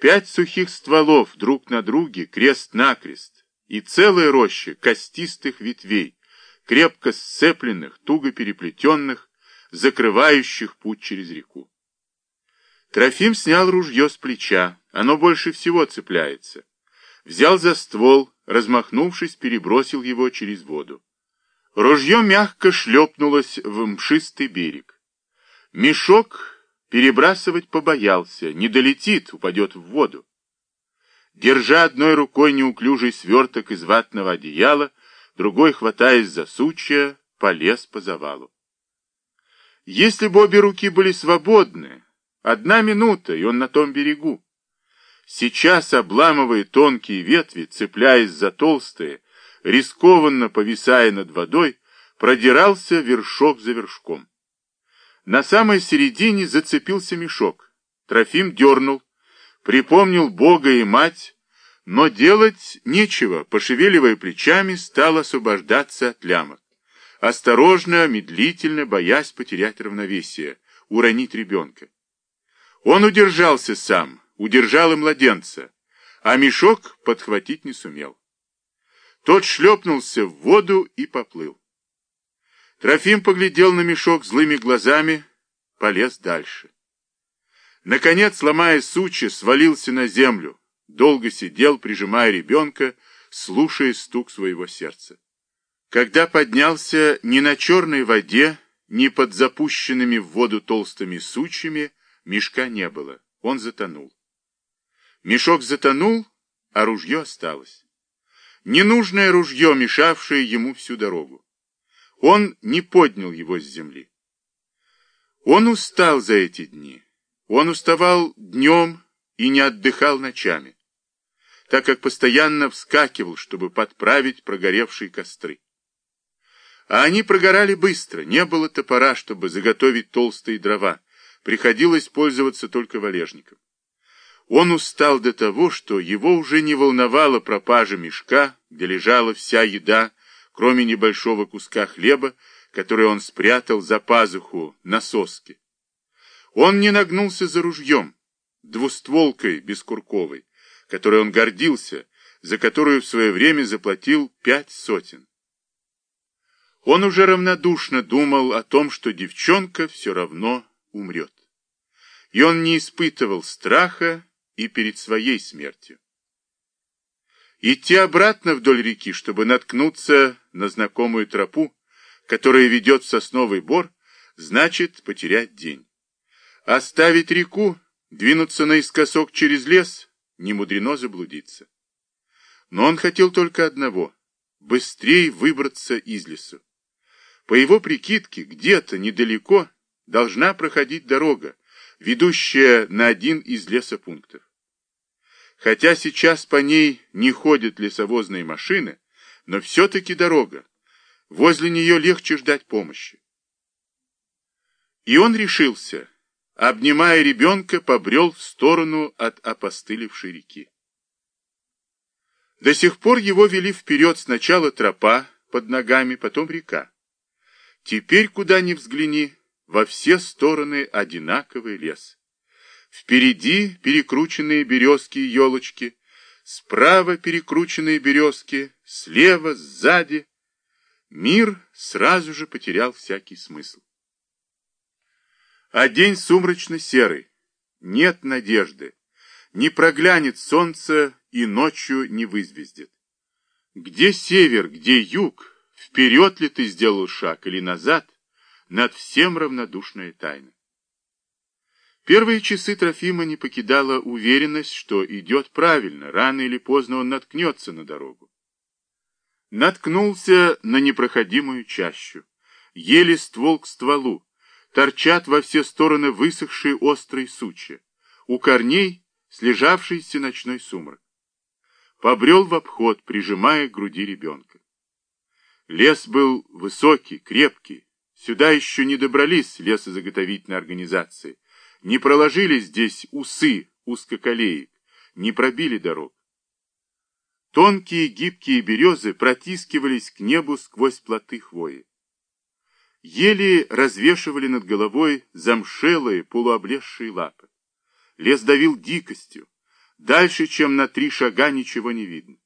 Пять сухих стволов друг на друге, крест-накрест, и целая роща костистых ветвей, крепко сцепленных, туго переплетенных, закрывающих путь через реку. Трофим снял ружье с плеча, оно больше всего цепляется. Взял за ствол, размахнувшись, перебросил его через воду. Ружье мягко шлепнулось в мшистый берег. Мешок перебрасывать побоялся, не долетит, упадет в воду. Держа одной рукой неуклюжий сверток из ватного одеяла, другой, хватаясь за сучья, полез по завалу. Если бы обе руки были свободны, одна минута, и он на том берегу. Сейчас, обламывая тонкие ветви, цепляясь за толстые, рискованно повисая над водой, продирался вершок за вершком. На самой середине зацепился мешок. Трофим дернул, припомнил Бога и мать, но делать нечего, пошевеливая плечами, стал освобождаться от лямок. Осторожно, медлительно, боясь потерять равновесие, уронить ребенка. Он удержался сам, удержал и младенца, а мешок подхватить не сумел. Тот шлепнулся в воду и поплыл. Трофим поглядел на мешок злыми глазами, полез дальше. Наконец, ломая сучья, свалился на землю, долго сидел, прижимая ребенка, слушая стук своего сердца. Когда поднялся ни на черной воде, ни под запущенными в воду толстыми сучьями, мешка не было, он затонул. Мешок затонул, а ружье осталось. Ненужное ружье, мешавшее ему всю дорогу. Он не поднял его с земли. Он устал за эти дни. Он уставал днем и не отдыхал ночами, так как постоянно вскакивал, чтобы подправить прогоревшие костры. А они прогорали быстро, не было топора, чтобы заготовить толстые дрова, приходилось пользоваться только валежником. Он устал до того, что его уже не волновала пропажа мешка, где лежала вся еда, кроме небольшого куска хлеба, который он спрятал за пазуху на соске. Он не нагнулся за ружьем, двустволкой бескурковой, которой он гордился, за которую в свое время заплатил пять сотен. Он уже равнодушно думал о том, что девчонка все равно умрет. И он не испытывал страха и перед своей смертью. Идти обратно вдоль реки, чтобы наткнуться на знакомую тропу, которая ведет в сосновый бор, значит потерять день. Оставить реку, двинуться наискосок через лес, не мудрено заблудиться. Но он хотел только одного — быстрее выбраться из лесу. По его прикидке, где-то недалеко должна проходить дорога, ведущая на один из лесопунктов. Хотя сейчас по ней не ходят лесовозные машины, но все-таки дорога. Возле нее легче ждать помощи. И он решился, обнимая ребенка, побрел в сторону от опостылевшей реки. До сих пор его вели вперед сначала тропа под ногами, потом река. Теперь, куда ни взгляни, во все стороны одинаковый лес. Впереди перекрученные березки и елочки, справа перекрученные березки, слева, сзади. Мир сразу же потерял всякий смысл. А день сумрачно-серый, нет надежды, не проглянет солнце и ночью не вызвездит. Где север, где юг, вперед ли ты сделал шаг или назад, над всем равнодушная тайна. Первые часы Трофима не покидала уверенность, что идет правильно, рано или поздно он наткнется на дорогу. Наткнулся на непроходимую чащу. Еле ствол к стволу. Торчат во все стороны высохшие острые сучья. У корней слежавшийся ночной сумрак. Побрел в обход, прижимая к груди ребенка. Лес был высокий, крепкий. Сюда еще не добрались лесозаготовительной организации не проложили здесь усы узкоколеек, не пробили дорог. Тонкие гибкие березы протискивались к небу сквозь плоты хвои. Еле развешивали над головой замшелые полуоблезшие лапы. Лес давил дикостью. Дальше, чем на три шага, ничего не видно.